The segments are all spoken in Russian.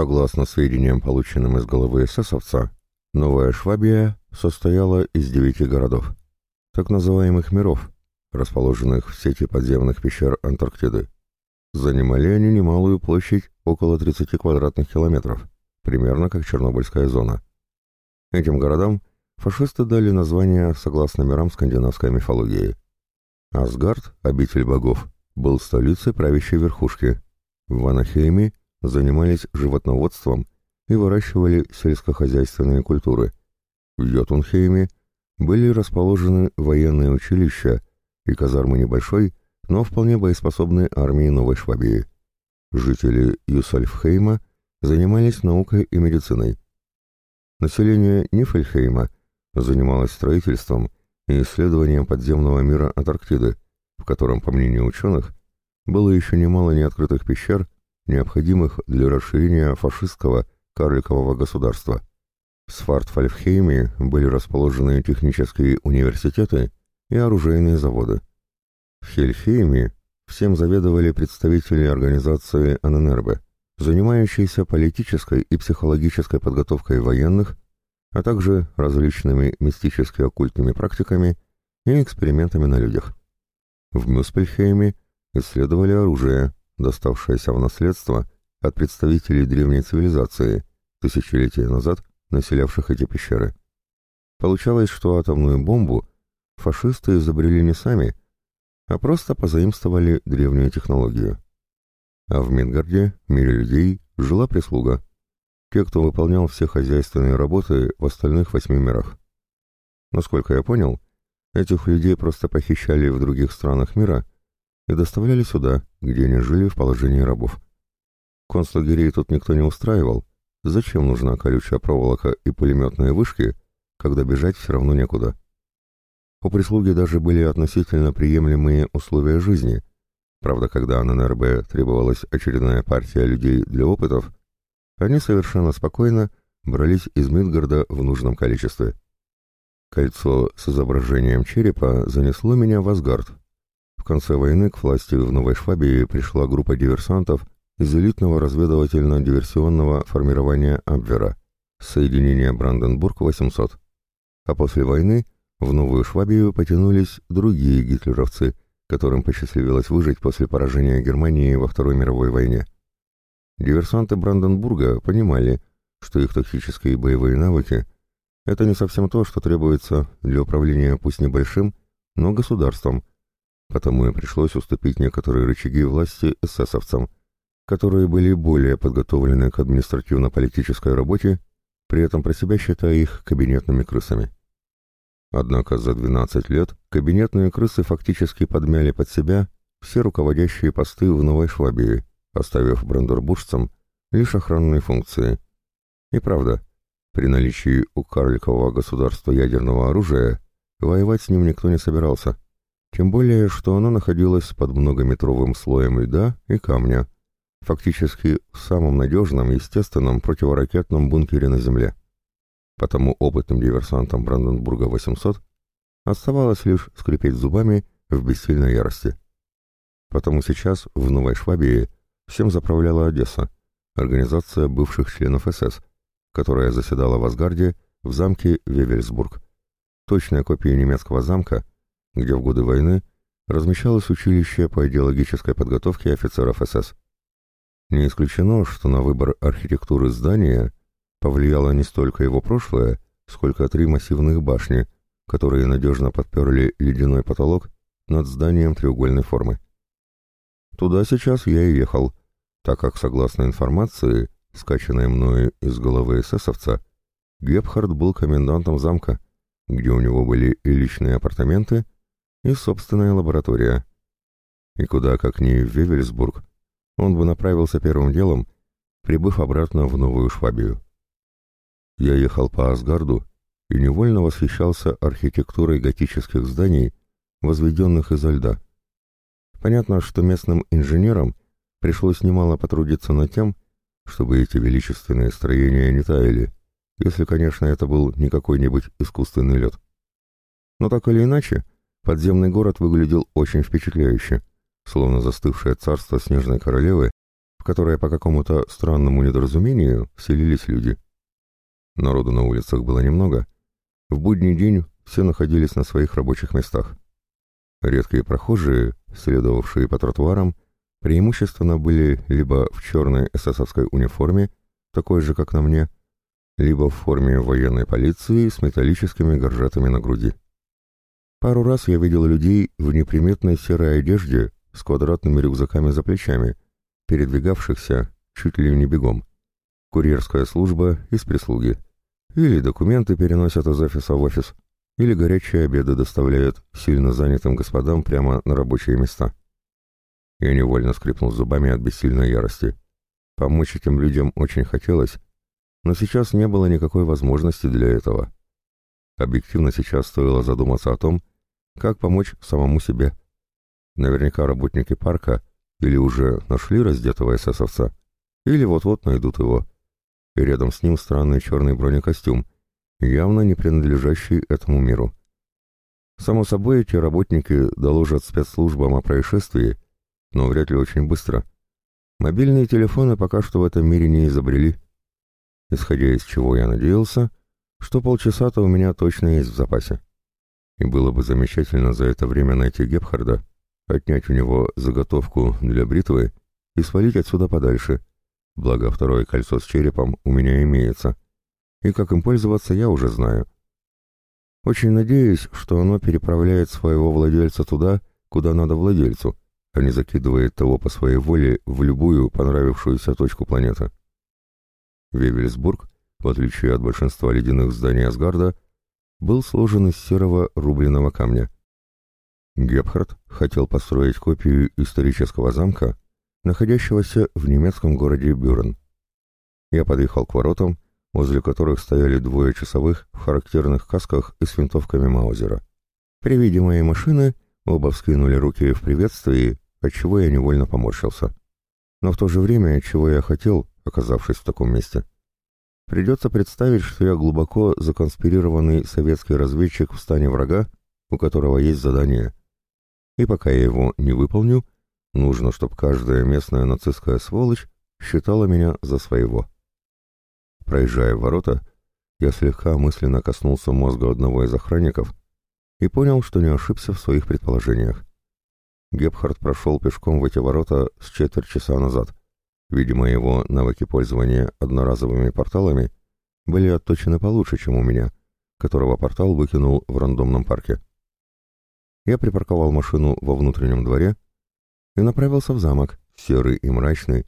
Согласно сведениям, полученным из головы эсэсовца, Новая Швабия состояла из девяти городов, так называемых миров, расположенных в сети подземных пещер Антарктиды. Занимали они немалую площадь, около 30 квадратных километров, примерно как Чернобыльская зона. Этим городам фашисты дали название согласно мирам скандинавской мифологии. Асгард, обитель богов, был столицей правящей верхушки. В Ванахейме занимались животноводством и выращивали сельскохозяйственные культуры. В Йотунхейме были расположены военные училища и казармы небольшой, но вполне боеспособной армии Новой Швабии. Жители Юсальфхейма занимались наукой и медициной. Население Нифельхейма занималось строительством и исследованием подземного мира Антарктиды, в котором, по мнению ученых, было еще немало неоткрытых пещер, необходимых для расширения фашистского карликового государства. В Свартфальфхейме были расположены технические университеты и оружейные заводы. В Хельхейме всем заведовали представители организации АННРБ, занимающиеся политической и психологической подготовкой военных, а также различными мистически-оккультными практиками и экспериментами на людях. В Мюспельхейме исследовали оружие, доставшееся в наследство от представителей древней цивилизации, тысячелетия назад населявших эти пещеры. Получалось, что атомную бомбу фашисты изобрели не сами, а просто позаимствовали древнюю технологию. А в Мидгарде, мире людей, жила прислуга. Те, кто выполнял все хозяйственные работы в остальных восьми мирах. Насколько я понял, этих людей просто похищали в других странах мира и доставляли сюда, где они жили в положении рабов. Концлагерей тут никто не устраивал. Зачем нужна колючая проволока и пулеметные вышки, когда бежать все равно некуда? У прислуги даже были относительно приемлемые условия жизни. Правда, когда на НРБ требовалась очередная партия людей для опытов, они совершенно спокойно брались из Мидгарда в нужном количестве. Кольцо с изображением черепа занесло меня в Асгард. Конце войны к власти в Новой Швабии пришла группа диверсантов из элитного разведывательно-диверсионного формирования Абвера, соединения Бранденбург-800. А после войны в Новую Швабию потянулись другие гитлеровцы, которым посчастливилось выжить после поражения Германии во Второй мировой войне. Диверсанты Бранденбурга понимали, что их тактические боевые навыки – это не совсем то, что требуется для управления пусть небольшим, но государством, потому и пришлось уступить некоторые рычаги власти эсэсовцам – которые были более подготовлены к административно-политической работе, при этом про себя считая их кабинетными крысами. Однако за 12 лет кабинетные крысы фактически подмяли под себя все руководящие посты в Новой Швабии, оставив брандербуржцам лишь охранные функции. И правда, при наличии у карликового государства ядерного оружия воевать с ним никто не собирался, тем более, что оно находилось под многометровым слоем льда и камня, фактически в самом надежном, естественном противоракетном бункере на Земле. Потому опытным диверсантам Бранденбурга-800 оставалось лишь скрипеть зубами в бессильной ярости. Потому сейчас в Новой Швабии всем заправляла Одесса, организация бывших членов СС, которая заседала в Асгарде в замке Вевельсбург, точная копия немецкого замка, где в годы войны размещалось училище по идеологической подготовке офицеров СС. Не исключено, что на выбор архитектуры здания повлияло не столько его прошлое, сколько три массивных башни, которые надежно подперли ледяной потолок над зданием треугольной формы. Туда сейчас я и ехал, так как, согласно информации, скачанной мною из головы эсэсовца, Гепхард был комендантом замка, где у него были и личные апартаменты, и собственная лаборатория. И куда как ни в Вевельсбург, он бы направился первым делом, прибыв обратно в Новую Швабию. Я ехал по Асгарду и невольно восхищался архитектурой готических зданий, возведенных изо льда. Понятно, что местным инженерам пришлось немало потрудиться над тем, чтобы эти величественные строения не таяли, если, конечно, это был не какой-нибудь искусственный лед. Но так или иначе, подземный город выглядел очень впечатляюще словно застывшее царство снежной королевы, в которое по какому-то странному недоразумению вселились люди. Народу на улицах было немного. В будний день все находились на своих рабочих местах. Редкие прохожие, следовавшие по тротуарам, преимущественно были либо в черной эсэсовской униформе, такой же, как на мне, либо в форме военной полиции с металлическими горжетами на груди. Пару раз я видел людей в неприметной серой одежде с квадратными рюкзаками за плечами, передвигавшихся чуть ли не бегом. Курьерская служба из прислуги. Или документы переносят из офиса в офис, или горячие обеды доставляют сильно занятым господам прямо на рабочие места. Я невольно скрипнул зубами от бессильной ярости. Помочь этим людям очень хотелось, но сейчас не было никакой возможности для этого. Объективно сейчас стоило задуматься о том, как помочь самому себе. Наверняка работники парка или уже нашли раздетого эсэсовца, или вот-вот найдут его. И рядом с ним странный черный бронекостюм, явно не принадлежащий этому миру. Само собой, эти работники доложат спецслужбам о происшествии, но вряд ли очень быстро. Мобильные телефоны пока что в этом мире не изобрели. Исходя из чего я надеялся, что полчаса-то у меня точно есть в запасе. И было бы замечательно за это время найти Гепхарда, отнять у него заготовку для бритвы и свалить отсюда подальше. Благо, второе кольцо с черепом у меня имеется. И как им пользоваться, я уже знаю. Очень надеюсь, что оно переправляет своего владельца туда, куда надо владельцу, а не закидывает того по своей воле в любую понравившуюся точку планеты. Вевельсбург, в отличие от большинства ледяных зданий Асгарда, был сложен из серого рубленого камня. Гепхард хотел построить копию исторического замка, находящегося в немецком городе Бюрен. Я подъехал к воротам, возле которых стояли двое часовых в характерных касках и с винтовками Маузера. При виде моей машины оба вскинули руки в приветствии, отчего я невольно поморщился. Но в то же время, чего я хотел, оказавшись в таком месте. Придется представить, что я глубоко законспирированный советский разведчик в стане врага, у которого есть задание. И пока я его не выполню, нужно, чтобы каждая местная нацистская сволочь считала меня за своего. Проезжая ворота, я слегка мысленно коснулся мозга одного из охранников и понял, что не ошибся в своих предположениях. Гепхард прошел пешком в эти ворота с четверть часа назад. Видимо, его навыки пользования одноразовыми порталами были отточены получше, чем у меня, которого портал выкинул в рандомном парке. Я припарковал машину во внутреннем дворе и направился в замок, серый и мрачный,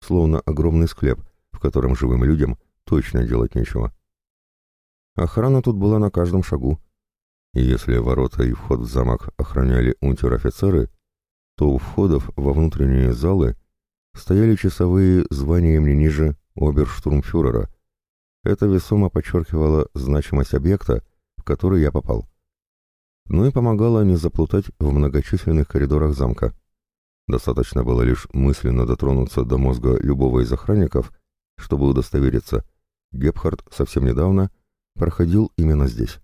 словно огромный склеп, в котором живым людям точно делать нечего. Охрана тут была на каждом шагу, и если ворота и вход в замок охраняли унтер-офицеры, то у входов во внутренние залы стояли часовые званием не ниже оберштурмфюрера. Это весомо подчеркивало значимость объекта, в который я попал. Ну и помогало не заплутать в многочисленных коридорах замка. Достаточно было лишь мысленно дотронуться до мозга любого из охранников, чтобы удостовериться, Гепхард совсем недавно проходил именно здесь.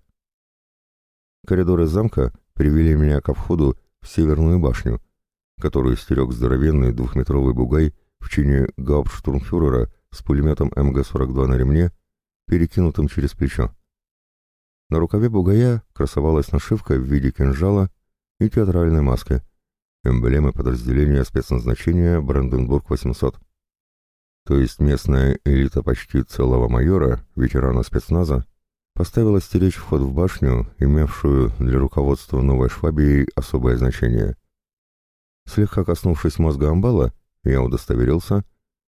Коридоры замка привели меня ко входу в Северную башню, которую стерег здоровенный двухметровый бугай в чине гауптштурмфюрера с пулеметом МГ-42 на ремне, перекинутым через плечо. На рукаве бугая красовалась нашивка в виде кинжала и театральной маски, эмблемы подразделения спецназначения Бранденбург-800. То есть местная элита почти целого майора, ветерана спецназа, поставила стеречь вход в башню, имевшую для руководства Новой Швабии особое значение. Слегка коснувшись мозга амбала, я удостоверился,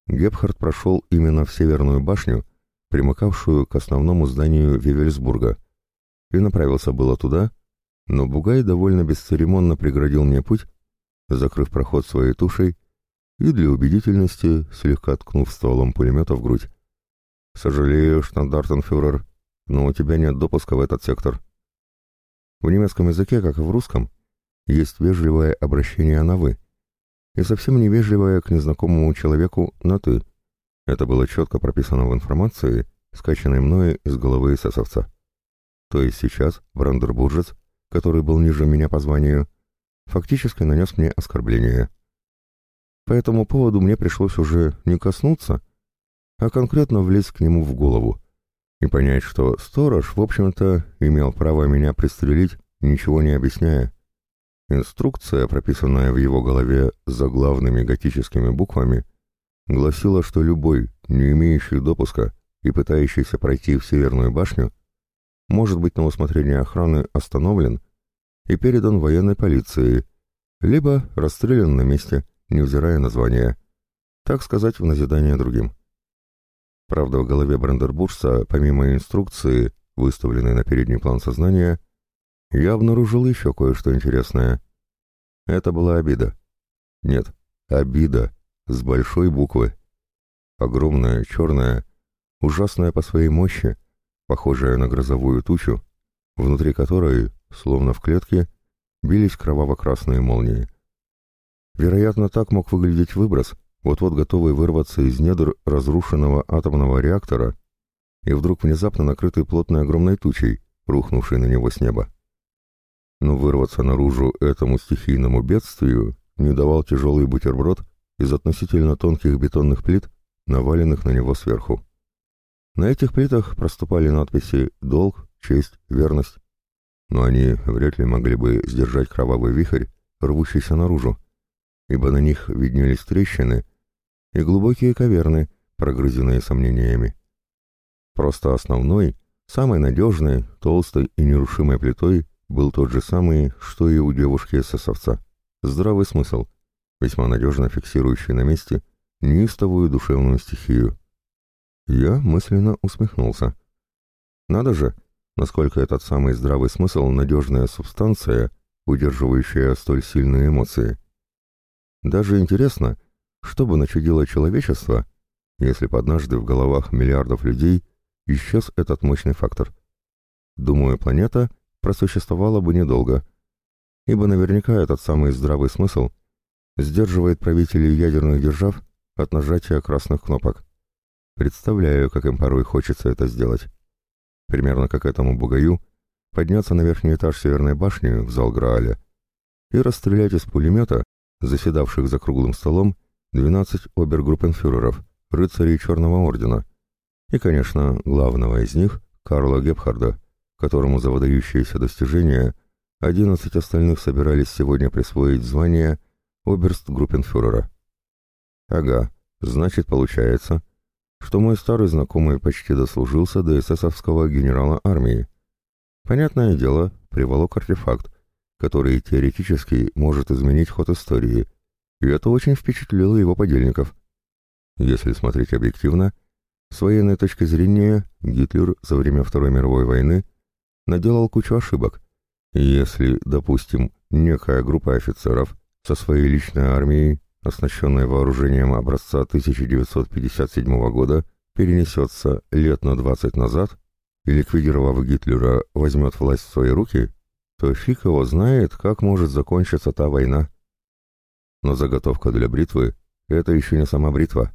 Гепхард прошел именно в Северную башню, примыкавшую к основному зданию Вивельсбурга, и направился было туда, но Бугай довольно бесцеремонно преградил мне путь, закрыв проход своей тушей и для убедительности слегка ткнув стволом пулемета в грудь. «Сожалею, штандартенфюрер, но у тебя нет допуска в этот сектор». В немецком языке, как и в русском, есть вежливое обращение на «вы» и совсем невежливое к незнакомому человеку на «ты». Это было четко прописано в информации, скачанной мною из головы эсэсовца. То есть сейчас Брандербуржец, который был ниже меня по званию, фактически нанес мне оскорбление. По этому поводу мне пришлось уже не коснуться, а конкретно влезть к нему в голову и понять, что сторож, в общем-то, имел право меня пристрелить, ничего не объясняя. Инструкция, прописанная в его голове заглавными готическими буквами, гласила, что любой, не имеющий допуска и пытающийся пройти в Северную башню, может быть на усмотрение охраны остановлен и передан военной полиции, либо расстрелян на месте, невзирая на звание, так сказать, в назидание другим. Правда, в голове Брандербуржца, помимо инструкции, выставленной на передний план сознания, я обнаружил еще кое-что интересное. Это была обида. Нет, обида, с большой буквы. Огромная, черная, ужасная по своей мощи, похожая на грозовую тучу, внутри которой, словно в клетке, бились кроваво-красные молнии. Вероятно, так мог выглядеть выброс, вот-вот готовый вырваться из недр разрушенного атомного реактора и вдруг внезапно накрытый плотной огромной тучей, рухнувшей на него с неба. Но вырваться наружу этому стихийному бедствию не давал тяжелый бутерброд из относительно тонких бетонных плит, наваленных на него сверху. На этих плитах проступали надписи «Долг», «Честь», «Верность», но они вряд ли могли бы сдержать кровавый вихрь, рвущийся наружу, ибо на них виднелись трещины и глубокие каверны, прогрызенные сомнениями. Просто основной, самой надежной, толстой и нерушимой плитой был тот же самый, что и у девушки-эсэсовца. Здравый смысл, весьма надежно фиксирующий на месте неистовую душевную стихию. Я мысленно усмехнулся. Надо же, насколько этот самый здравый смысл — надежная субстанция, удерживающая столь сильные эмоции. Даже интересно, что бы начудило человечество, если бы однажды в головах миллиардов людей исчез этот мощный фактор. Думаю, планета просуществовала бы недолго, ибо наверняка этот самый здравый смысл сдерживает правителей ядерных держав от нажатия красных кнопок. Представляю, как им порой хочется это сделать. Примерно как этому бугаю подняться на верхний этаж Северной башни в зал Грааля и расстрелять из пулемета заседавших за круглым столом 12 обергруппенфюреров, рыцарей Черного Ордена, и, конечно, главного из них, Карла Гепхарда, которому за выдающиеся достижения 11 остальных собирались сегодня присвоить звание оберстгруппенфюрера. Ага, значит, получается, что мой старый знакомый почти дослужился до эсэсовского генерала армии. Понятное дело, приволок артефакт, который теоретически может изменить ход истории, и это очень впечатлило его подельников. Если смотреть объективно, с военной точки зрения Гитлер за время Второй мировой войны наделал кучу ошибок, если, допустим, некая группа офицеров со своей личной армией, оснащенной вооружением образца 1957 года, перенесется лет на 20 назад и, ликвидировав Гитлера, возьмет власть в свои руки, то фиг его знает, как может закончиться та война. Но заготовка для бритвы — это еще не сама бритва.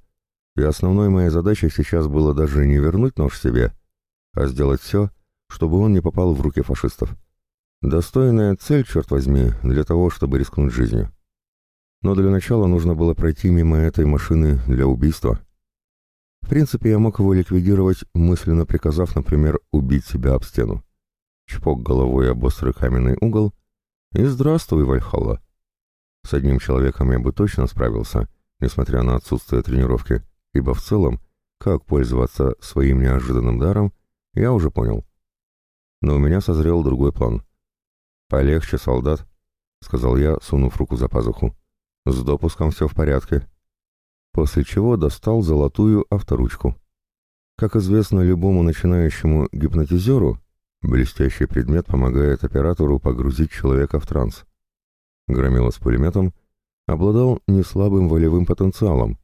И основной моей задачей сейчас было даже не вернуть нож себе, а сделать все, чтобы он не попал в руки фашистов. Достойная цель, черт возьми, для того, чтобы рискнуть жизнью. Но для начала нужно было пройти мимо этой машины для убийства. В принципе, я мог его ликвидировать, мысленно приказав, например, убить себя об стену. Чпок головой об острый каменный угол, и здравствуй, Вальхалла. С одним человеком я бы точно справился, несмотря на отсутствие тренировки, ибо в целом, как пользоваться своим неожиданным даром, я уже понял. Но у меня созрел другой план. «Полегче, солдат», — сказал я, сунув руку за пазуху. «С допуском все в порядке». После чего достал золотую авторучку. Как известно любому начинающему гипнотизеру, блестящий предмет помогает оператору погрузить человека в транс. Громила с пулеметом обладал неслабым волевым потенциалом,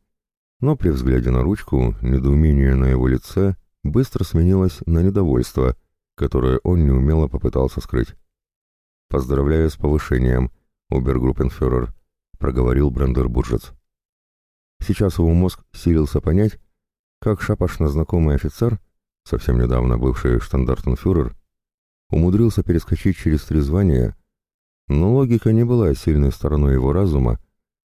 но при взгляде на ручку недоумение на его лице быстро сменилось на недовольство, которое он неумело попытался скрыть. «Поздравляю с повышением, обергруппенфюрер», — проговорил Брандербуржец. Сейчас его мозг силился понять, как шапошно знакомый офицер, совсем недавно бывший штандартенфюрер, умудрился перескочить через три звания но логика не была сильной стороной его разума,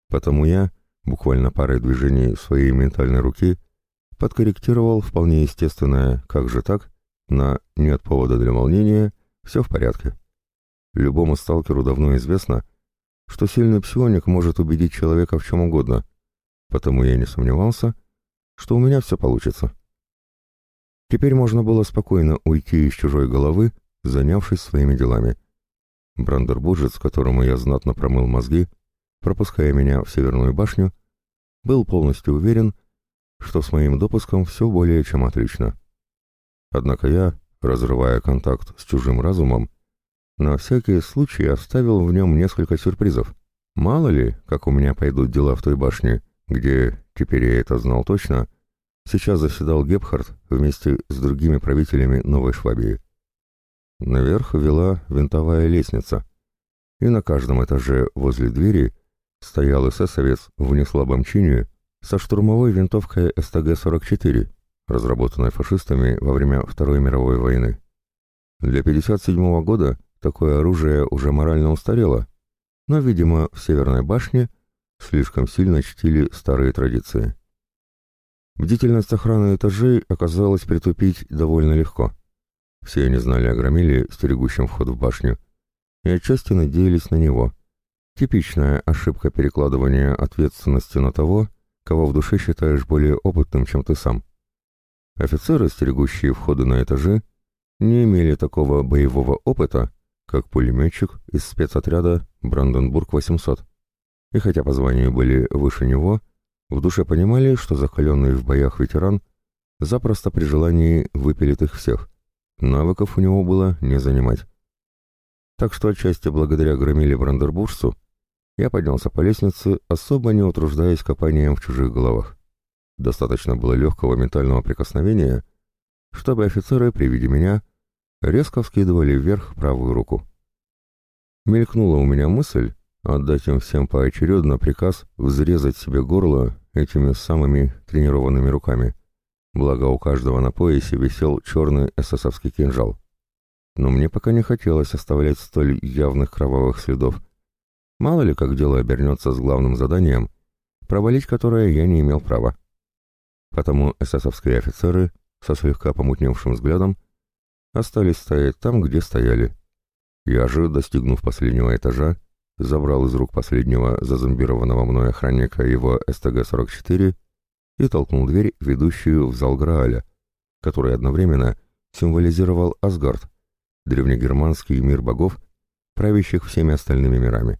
потому я, буквально парой движений своей ментальной руки, подкорректировал вполне естественное «как же так?» На «нет повода для волнения, все в порядке». Любому сталкеру давно известно, что сильный псионик может убедить человека в чем угодно, потому я не сомневался, что у меня все получится. Теперь можно было спокойно уйти из чужой головы, занявшись своими делами. Брандербуджец, которому я знатно промыл мозги, пропуская меня в Северную башню, был полностью уверен, что с моим допуском все более чем отлично. Однако я, разрывая контакт с чужим разумом, на всякий случай оставил в нем несколько сюрпризов. Мало ли, как у меня пойдут дела в той башне, где, теперь я это знал точно, сейчас заседал Гепхард вместе с другими правителями Новой Швабии. Наверх вела винтовая лестница, и на каждом этаже возле двери стоял эсэсовец в неслабом чине со штурмовой винтовкой СТГ-44, разработанной фашистами во время Второй мировой войны. Для 1957 года такое оружие уже морально устарело, но, видимо, в Северной башне слишком сильно чтили старые традиции. Бдительность охраны этажей оказалось притупить довольно легко. Все они знали о громиле, стерегущем вход в башню, и отчасти надеялись на него. Типичная ошибка перекладывания ответственности на того, кого в душе считаешь более опытным, чем ты сам. Офицеры, стерегущие входы на этажи, не имели такого боевого опыта, как пулеметчик из спецотряда «Бранденбург-800». И хотя по званию были выше него, в душе понимали, что закаленный в боях ветеран запросто при желании выпилит их всех. Навыков у него было не занимать. Так что отчасти благодаря громиле Брандербуржцу я поднялся по лестнице, особо не утруждаясь копанием в чужих головах. Достаточно было легкого ментального прикосновения, чтобы офицеры при виде меня резко вскидывали вверх правую руку. Мелькнула у меня мысль отдать им всем поочередно приказ взрезать себе горло этими самыми тренированными руками. Благо у каждого на поясе висел черный эсэсовский кинжал. Но мне пока не хотелось оставлять столь явных кровавых следов. Мало ли как дело обернется с главным заданием, провалить которое я не имел права. Потому эсэсовские офицеры со слегка помутневшим взглядом остались стоять там, где стояли. Я же, достигнув последнего этажа, забрал из рук последнего зазомбированного мной охранника его СТГ-44 и толкнул дверь, ведущую в зал Грааля, который одновременно символизировал Асгард, древнегерманский мир богов, правящих всеми остальными мирами.